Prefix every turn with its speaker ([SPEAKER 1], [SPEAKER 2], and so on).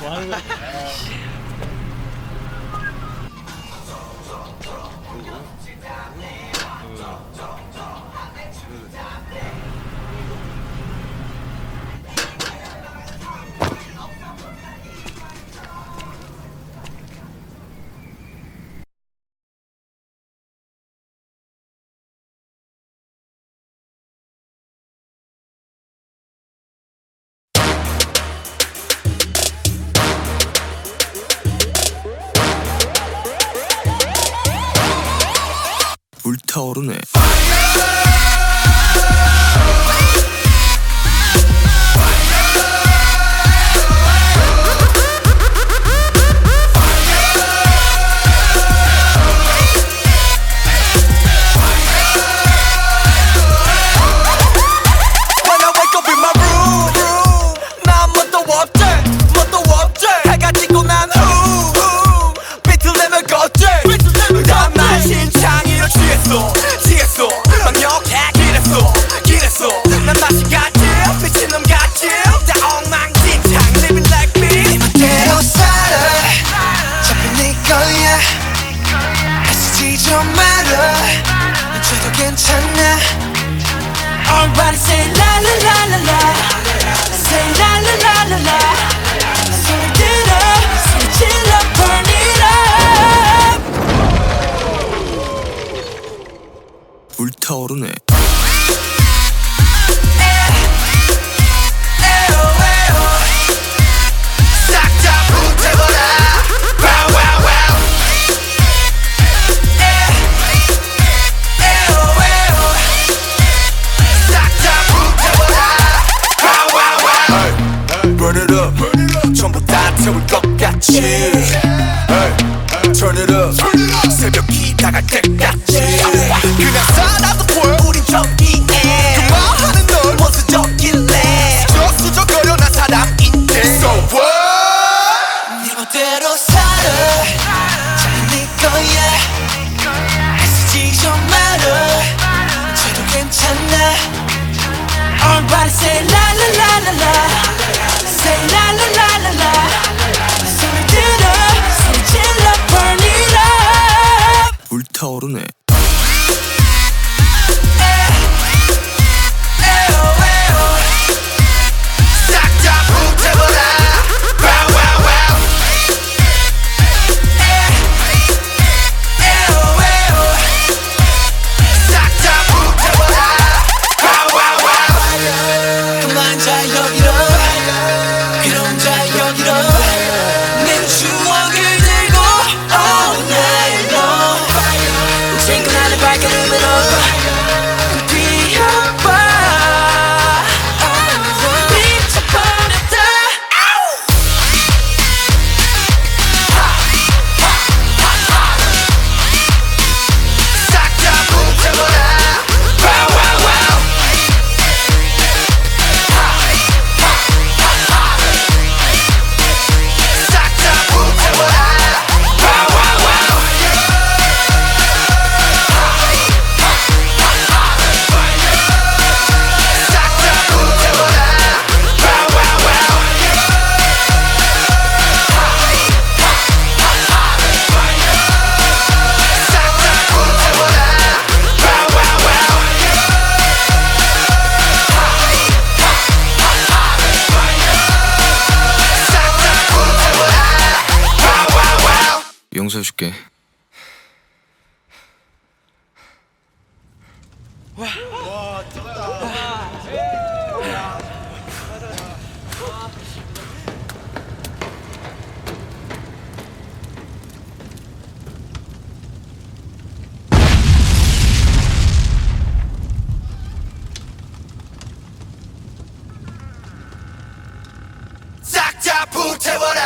[SPEAKER 1] 뭐 하는 거야?
[SPEAKER 2] 香るね 채울 것 같이 Turn it up. 새벽 이 다갈 때까지? 그냥 싸나도 보여.
[SPEAKER 3] 용서해줄게.
[SPEAKER 2] 싹 다
[SPEAKER 3] 불태워라